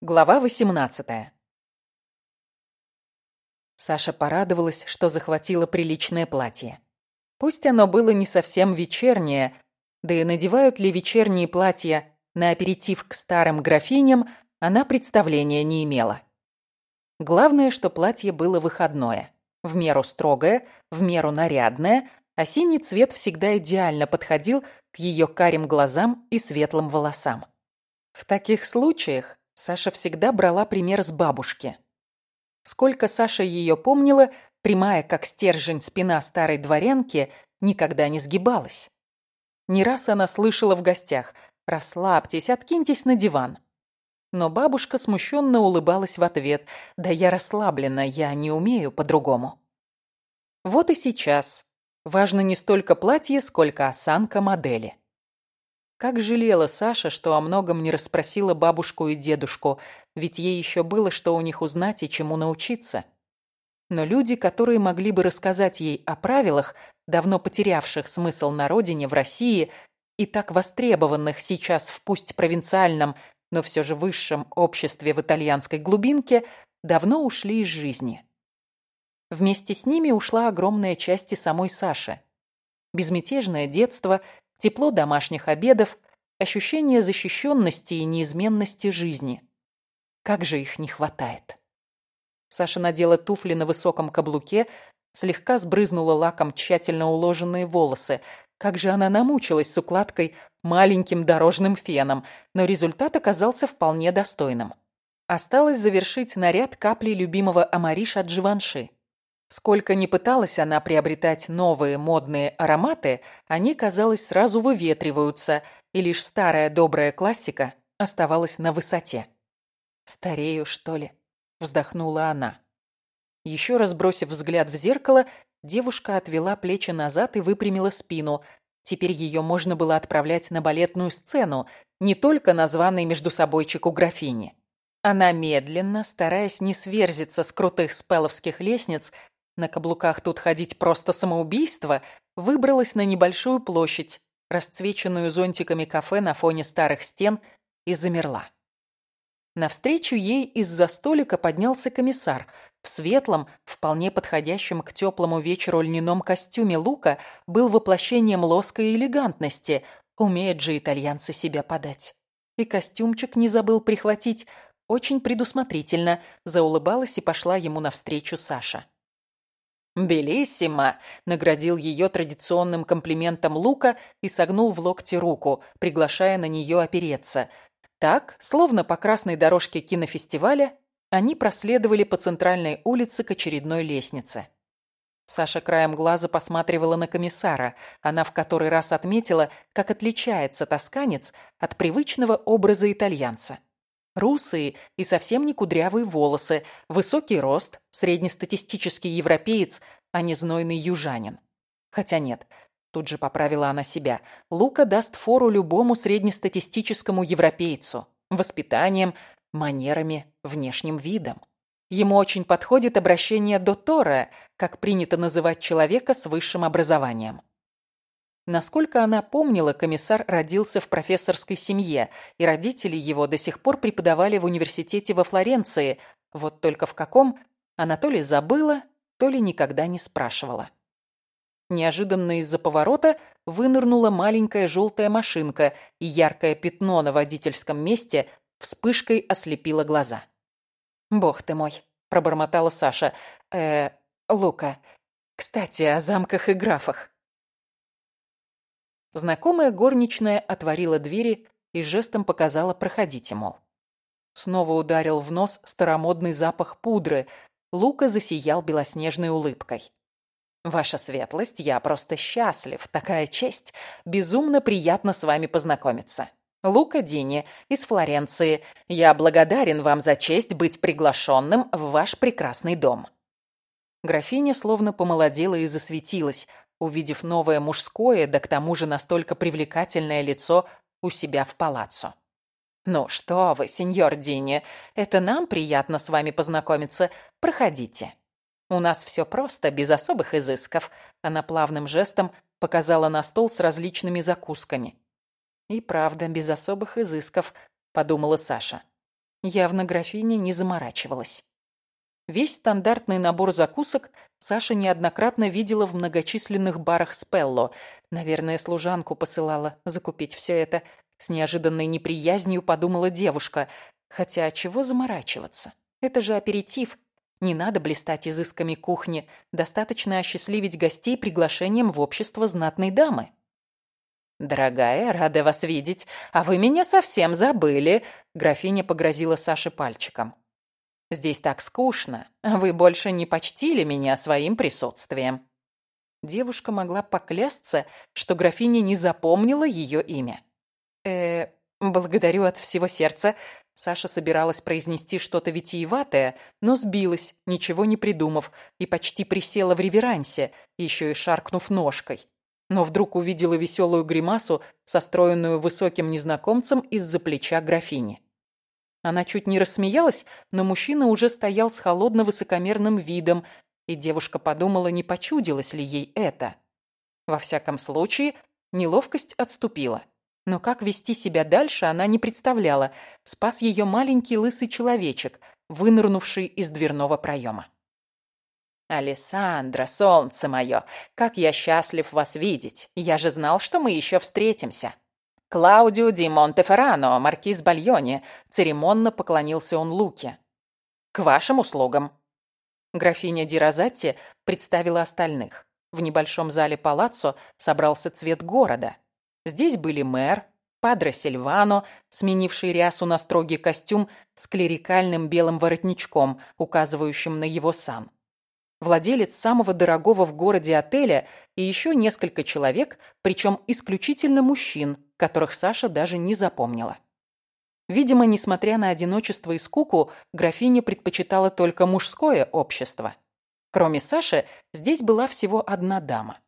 Глава 18 Саша порадовалась, что захватила приличное платье. Пусть оно было не совсем вечернее, да и надевают ли вечерние платья на аперитив к старым графиням, она представления не имела. Главное, что платье было выходное. В меру строгое, в меру нарядное, а синий цвет всегда идеально подходил к ее карим глазам и светлым волосам. В таких случаях Саша всегда брала пример с бабушки. Сколько Саша ее помнила, прямая как стержень спина старой дворянки никогда не сгибалась. Не раз она слышала в гостях «Расслабьтесь, откиньтесь на диван». Но бабушка смущенно улыбалась в ответ «Да я расслаблена, я не умею по-другому». Вот и сейчас. Важно не столько платье, сколько осанка модели. Как жалела Саша, что о многом не расспросила бабушку и дедушку, ведь ей еще было что у них узнать и чему научиться. Но люди, которые могли бы рассказать ей о правилах, давно потерявших смысл на родине, в России, и так востребованных сейчас в пусть провинциальном, но все же высшем обществе в итальянской глубинке, давно ушли из жизни. Вместе с ними ушла огромная часть и самой Саши. Безмятежное детство – тепло домашних обедов, ощущение защищенности и неизменности жизни. Как же их не хватает. Саша надела туфли на высоком каблуке, слегка сбрызнула лаком тщательно уложенные волосы. Как же она намучилась с укладкой маленьким дорожным феном, но результат оказался вполне достойным. Осталось завершить наряд капли любимого Амариша Дживанши. Сколько ни пыталась она приобретать новые модные ароматы, они, казалось, сразу выветриваются, и лишь старая добрая классика оставалась на высоте. «Старею, что ли?» – вздохнула она. Еще раз бросив взгляд в зеркало, девушка отвела плечи назад и выпрямила спину. Теперь ее можно было отправлять на балетную сцену, не только на званый между собойчик у графини. Она медленно, стараясь не сверзиться с крутых спеловских лестниц, на каблуках тут ходить просто самоубийство, выбралась на небольшую площадь, расцвеченную зонтиками кафе на фоне старых стен, и замерла. Навстречу ей из-за столика поднялся комиссар. В светлом, вполне подходящем к теплому вечеру льняном костюме Лука был воплощением лоска и элегантности. Умеют же итальянцы себя подать. И костюмчик не забыл прихватить. Очень предусмотрительно заулыбалась и пошла ему навстречу Саша. «Белиссимо!» – наградил ее традиционным комплиментом Лука и согнул в локте руку, приглашая на нее опереться. Так, словно по красной дорожке кинофестиваля, они проследовали по центральной улице к очередной лестнице. Саша краем глаза посматривала на комиссара. Она в который раз отметила, как отличается тосканец от привычного образа итальянца. Русые и совсем не кудрявые волосы, высокий рост, среднестатистический европеец, а не знойный южанин. Хотя нет, тут же поправила она себя. Лука даст фору любому среднестатистическому европейцу. Воспитанием, манерами, внешним видом. Ему очень подходит обращение «доттора», как принято называть человека с высшим образованием. Насколько она помнила, комиссар родился в профессорской семье, и родители его до сих пор преподавали в университете во Флоренции. Вот только в каком, она то ли забыла, то ли никогда не спрашивала. Неожиданно из-за поворота вынырнула маленькая желтая машинка, и яркое пятно на водительском месте вспышкой ослепило глаза. «Бог ты мой!» – пробормотала Саша. «Э, Лука, кстати, о замках и графах». Знакомая горничная отворила двери и жестом показала «проходите», мол. Снова ударил в нос старомодный запах пудры. Лука засиял белоснежной улыбкой. «Ваша светлость, я просто счастлив. Такая честь. Безумно приятно с вами познакомиться. Лука Дини из Флоренции. Я благодарен вам за честь быть приглашенным в ваш прекрасный дом». Графиня словно помолодела и засветилась увидев новое мужское, да к тому же настолько привлекательное лицо у себя в палаццо. «Ну что вы, сеньор Дини, это нам приятно с вами познакомиться. Проходите. У нас все просто, без особых изысков». Она плавным жестом показала на стол с различными закусками. «И правда, без особых изысков», — подумала Саша. Явно графиня не заморачивалась. Весь стандартный набор закусок Саша неоднократно видела в многочисленных барах Спелло. Наверное, служанку посылала закупить все это. С неожиданной неприязнью подумала девушка. Хотя чего заморачиваться? Это же аперитив. Не надо блистать изысками кухни. Достаточно осчастливить гостей приглашением в общество знатной дамы. «Дорогая, рада вас видеть. А вы меня совсем забыли», — графиня погрозила Саше пальчиком. Здесь так скучно. Вы больше не почтили меня своим присутствием». Девушка могла поклясться, что графиня не запомнила ее имя. э благодарю от всего сердца». Саша собиралась произнести что-то витиеватое, но сбилась, ничего не придумав, и почти присела в реверансе, еще и шаркнув ножкой. Но вдруг увидела веселую гримасу, состроенную высоким незнакомцем из-за плеча графини. Она чуть не рассмеялась, но мужчина уже стоял с холодно-высокомерным видом, и девушка подумала, не почудилось ли ей это. Во всяком случае, неловкость отступила. Но как вести себя дальше, она не представляла. Спас ее маленький лысый человечек, вынырнувший из дверного проема. «Алессандра, солнце мое, как я счастлив вас видеть! Я же знал, что мы еще встретимся!» «Клаудио ди Монтеферрано, маркиз Бальони», — церемонно поклонился он Луке. «К вашим услугам». Графиня Ди Розатти представила остальных. В небольшом зале палаццо собрался цвет города. Здесь были мэр, Падре Сильвано, сменивший рясу на строгий костюм с клерикальным белым воротничком, указывающим на его сан владелец самого дорогого в городе отеля и еще несколько человек, причем исключительно мужчин, которых Саша даже не запомнила. Видимо, несмотря на одиночество и скуку, графиня предпочитала только мужское общество. Кроме Саши, здесь была всего одна дама.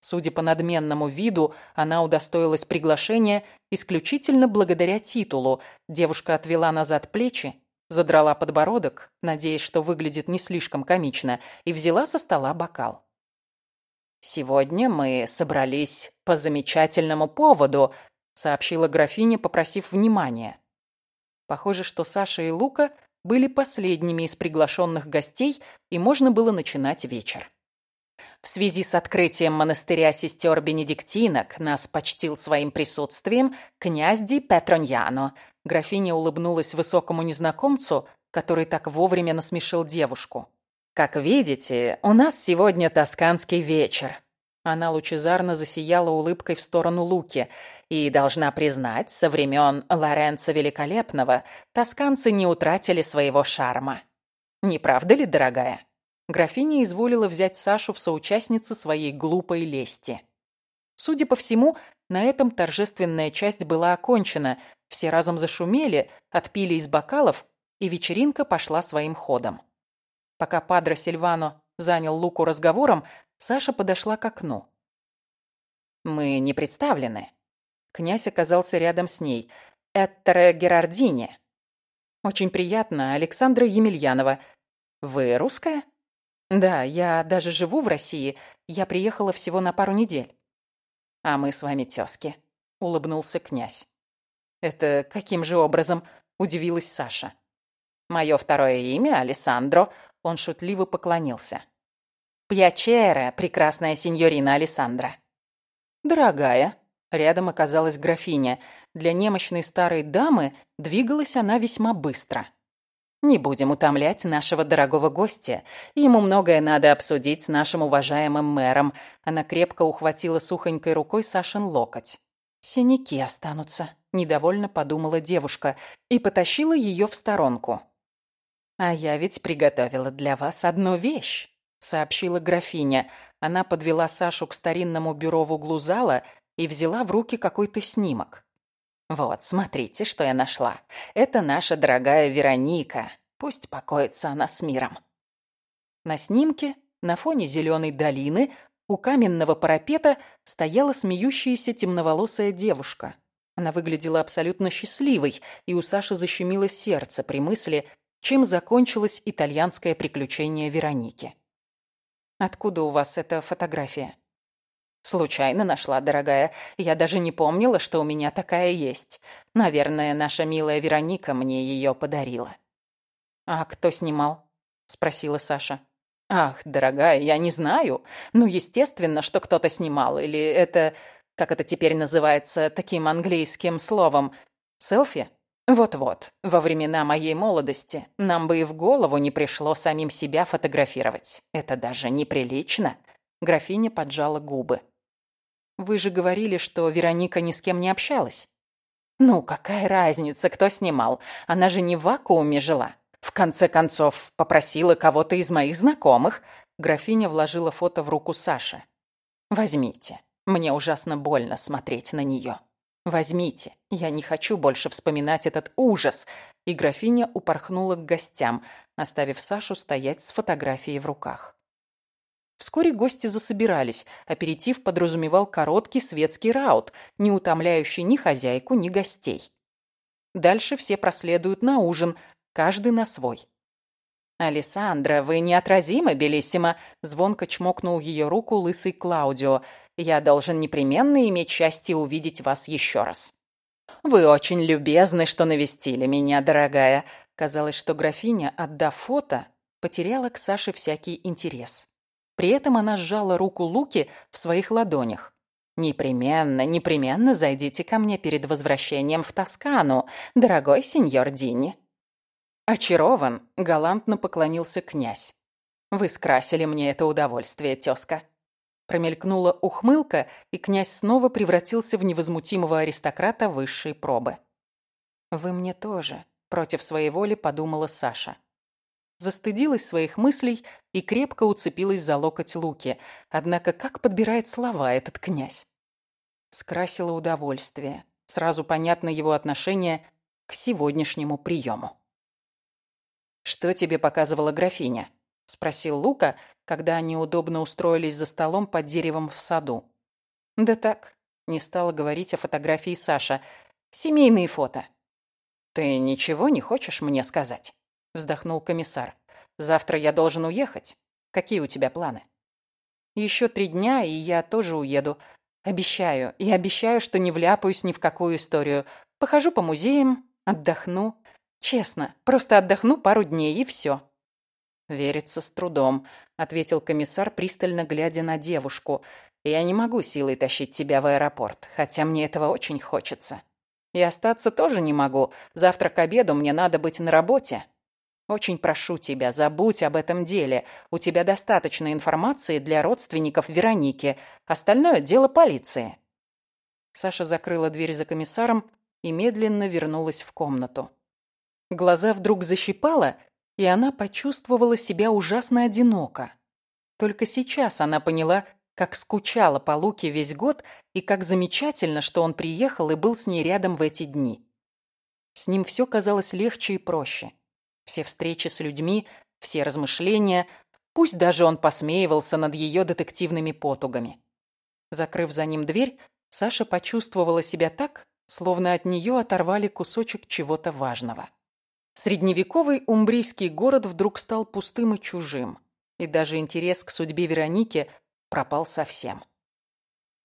Судя по надменному виду, она удостоилась приглашения исключительно благодаря титулу. Девушка отвела назад плечи задрала подбородок, надеясь, что выглядит не слишком комично, и взяла со стола бокал. «Сегодня мы собрались по замечательному поводу», сообщила графиня, попросив внимания. Похоже, что Саша и Лука были последними из приглашенных гостей, и можно было начинать вечер. В связи с открытием монастыря сестер Бенедиктинок нас почтил своим присутствием князь Ди Петроньяно, Графиня улыбнулась высокому незнакомцу, который так вовремя насмешил девушку. «Как видите, у нас сегодня тосканский вечер». Она лучезарно засияла улыбкой в сторону Луки. И, должна признать, со времен Лоренца Великолепного тосканцы не утратили своего шарма. Не правда ли, дорогая? Графиня изволила взять Сашу в соучастницы своей глупой лести. Судя по всему, на этом торжественная часть была окончена, все разом зашумели, отпили из бокалов, и вечеринка пошла своим ходом. Пока Падре Сильвано занял Луку разговором, Саша подошла к окну. «Мы не представлены». Князь оказался рядом с ней. «Эттере Герардини». «Очень приятно, Александра Емельянова. Вы русская?» «Да, я даже живу в России. Я приехала всего на пару недель». «А мы с вами тёзки», — улыбнулся князь. «Это каким же образом?» – удивилась Саша. «Мое второе имя – Алессандро», – он шутливо поклонился. «Пьячере, прекрасная сеньорина Алессандра». «Дорогая», – рядом оказалась графиня. Для немощной старой дамы двигалась она весьма быстро. «Не будем утомлять нашего дорогого гостя. Ему многое надо обсудить с нашим уважаемым мэром». Она крепко ухватила сухонькой рукой Сашин локоть. «Синяки останутся», — недовольно подумала девушка и потащила ее в сторонку. «А я ведь приготовила для вас одну вещь», — сообщила графиня. Она подвела Сашу к старинному бюро в углу зала и взяла в руки какой-то снимок. «Вот, смотрите, что я нашла. Это наша дорогая Вероника. Пусть покоится она с миром». На снимке, на фоне зеленой долины, у каменного парапета стояла смеющаяся темноволосая девушка. Она выглядела абсолютно счастливой, и у Саши защемило сердце при мысли, чем закончилось итальянское приключение Вероники. «Откуда у вас эта фотография?» «Случайно нашла, дорогая. Я даже не помнила, что у меня такая есть. Наверное, наша милая Вероника мне ее подарила». «А кто снимал?» — спросила Саша. «Ах, дорогая, я не знаю. Ну, естественно, что кто-то снимал. Или это, как это теперь называется, таким английским словом, селфи?» Вот-вот, во времена моей молодости нам бы и в голову не пришло самим себя фотографировать. Это даже неприлично. Графиня поджала губы. Вы же говорили, что Вероника ни с кем не общалась. Ну, какая разница, кто снимал? Она же не в вакууме жила. В конце концов, попросила кого-то из моих знакомых. Графиня вложила фото в руку Саши. Возьмите. Мне ужасно больно смотреть на нее. Возьмите. Я не хочу больше вспоминать этот ужас. И графиня упорхнула к гостям, оставив Сашу стоять с фотографией в руках. Вскоре гости засобирались. Аперитив подразумевал короткий светский раут, не утомляющий ни хозяйку, ни гостей. Дальше все проследуют на ужин, каждый на свой. «Алессандра, вы неотразимы, Белиссимо!» Звонко чмокнул ее руку лысый Клаудио. «Я должен непременно иметь счастье увидеть вас еще раз». «Вы очень любезны, что навестили меня, дорогая». Казалось, что графиня, отдав фото, потеряла к Саше всякий интерес. При этом она сжала руку Луки в своих ладонях. «Непременно, непременно зайдите ко мне перед возвращением в Тоскану, дорогой сеньор Динни». «Очарован», — галантно поклонился князь. «Вы скрасили мне это удовольствие, тезка». Промелькнула ухмылка, и князь снова превратился в невозмутимого аристократа высшей пробы. «Вы мне тоже», — против своей воли подумала Саша застыдилась своих мыслей и крепко уцепилась за локоть Луки. Однако как подбирает слова этот князь? Скрасило удовольствие. Сразу понятно его отношение к сегодняшнему приему. «Что тебе показывала графиня?» — спросил Лука, когда они удобно устроились за столом под деревом в саду. «Да так», — не стала говорить о фотографии Саша. «Семейные фото». «Ты ничего не хочешь мне сказать?» Вздохнул комиссар. «Завтра я должен уехать. Какие у тебя планы?» «Еще три дня, и я тоже уеду. Обещаю. И обещаю, что не вляпаюсь ни в какую историю. Похожу по музеям, отдохну. Честно, просто отдохну пару дней, и все». «Верится с трудом», — ответил комиссар, пристально глядя на девушку. «Я не могу силой тащить тебя в аэропорт, хотя мне этого очень хочется. И остаться тоже не могу. Завтра к обеду мне надо быть на работе. Очень прошу тебя, забудь об этом деле. У тебя достаточно информации для родственников Вероники. Остальное – дело полиции». Саша закрыла дверь за комиссаром и медленно вернулась в комнату. Глаза вдруг защипала, и она почувствовала себя ужасно одиноко. Только сейчас она поняла, как скучала по Луке весь год и как замечательно, что он приехал и был с ней рядом в эти дни. С ним все казалось легче и проще. Все встречи с людьми, все размышления, пусть даже он посмеивался над ее детективными потугами. Закрыв за ним дверь, Саша почувствовала себя так, словно от нее оторвали кусочек чего-то важного. Средневековый умбрийский город вдруг стал пустым и чужим, и даже интерес к судьбе Вероники пропал совсем.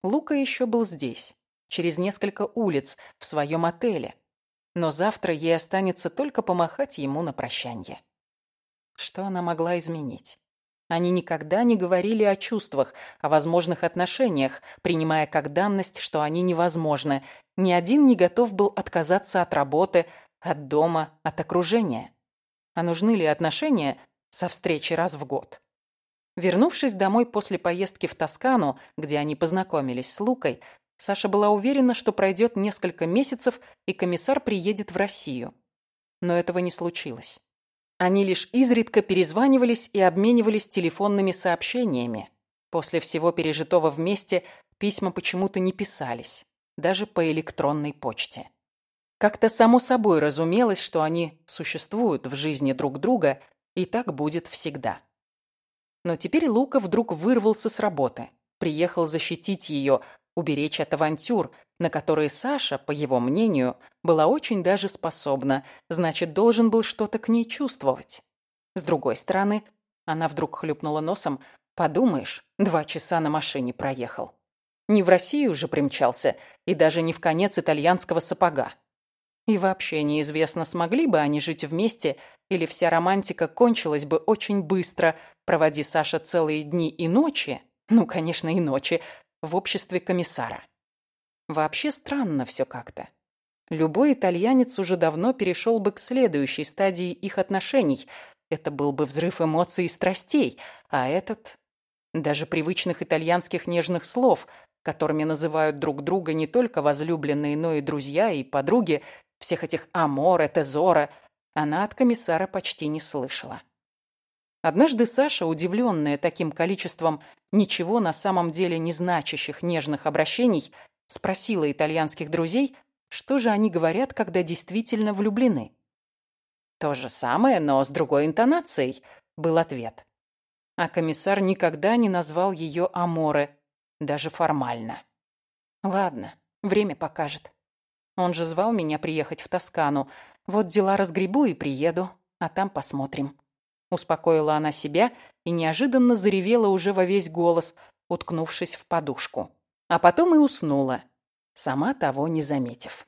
Лука еще был здесь, через несколько улиц, в своем отеле, но завтра ей останется только помахать ему на прощанье. Что она могла изменить? Они никогда не говорили о чувствах, о возможных отношениях, принимая как данность, что они невозможны. Ни один не готов был отказаться от работы, от дома, от окружения. А нужны ли отношения со встречи раз в год? Вернувшись домой после поездки в Тоскану, где они познакомились с Лукой, Саша была уверена, что пройдет несколько месяцев, и комиссар приедет в Россию. Но этого не случилось. Они лишь изредка перезванивались и обменивались телефонными сообщениями. После всего пережитого вместе письма почему-то не писались, даже по электронной почте. Как-то само собой разумелось, что они существуют в жизни друг друга, и так будет всегда. Но теперь Лука вдруг вырвался с работы, приехал защитить ее, уберечь от авантюр, на которые Саша, по его мнению, была очень даже способна, значит, должен был что-то к ней чувствовать. С другой стороны, она вдруг хлюпнула носом, подумаешь, два часа на машине проехал. Не в Россию уже примчался, и даже не в конец итальянского сапога. И вообще неизвестно, смогли бы они жить вместе, или вся романтика кончилась бы очень быстро, проводи Саша целые дни и ночи, ну, конечно, и ночи, в обществе комиссара. Вообще странно все как-то. Любой итальянец уже давно перешел бы к следующей стадии их отношений. Это был бы взрыв эмоций и страстей, а этот... Даже привычных итальянских нежных слов, которыми называют друг друга не только возлюбленные, но и друзья и подруги, всех этих аморе, тезора, она от комиссара почти не слышала. Однажды Саша, удивленная таким количеством ничего на самом деле не значащих нежных обращений, спросила итальянских друзей, что же они говорят, когда действительно влюблены. «То же самое, но с другой интонацией», — был ответ. А комиссар никогда не назвал ее Аморе, даже формально. «Ладно, время покажет. Он же звал меня приехать в Тоскану. Вот дела разгребу и приеду, а там посмотрим». Успокоила она себя и неожиданно заревела уже во весь голос, уткнувшись в подушку. А потом и уснула, сама того не заметив.